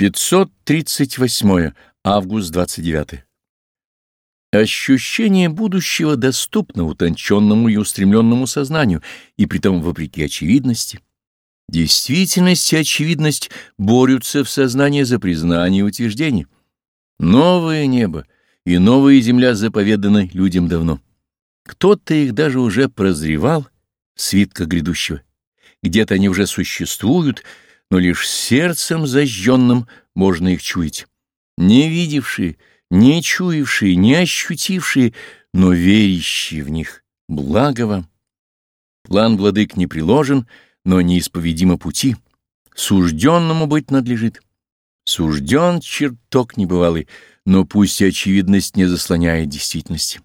538 август 29 Ощущение будущего доступно утонченному и устремленному сознанию, и притом вопреки очевидности. Действительность и очевидность борются в сознании за признание и утверждение. Новое небо и новая земля заповеданы людям давно. Кто-то их даже уже прозревал, свитка грядущего. Где-то они уже существуют, но лишь сердцем зажженным можно их чуять. Не видевшие, не чуявшие, не ощутившие, но верящие в них. Благо вам. План владык не приложен, но неисповедимо пути. Сужденному быть надлежит. Сужден чертог небывалый, но пусть очевидность не заслоняет действительности.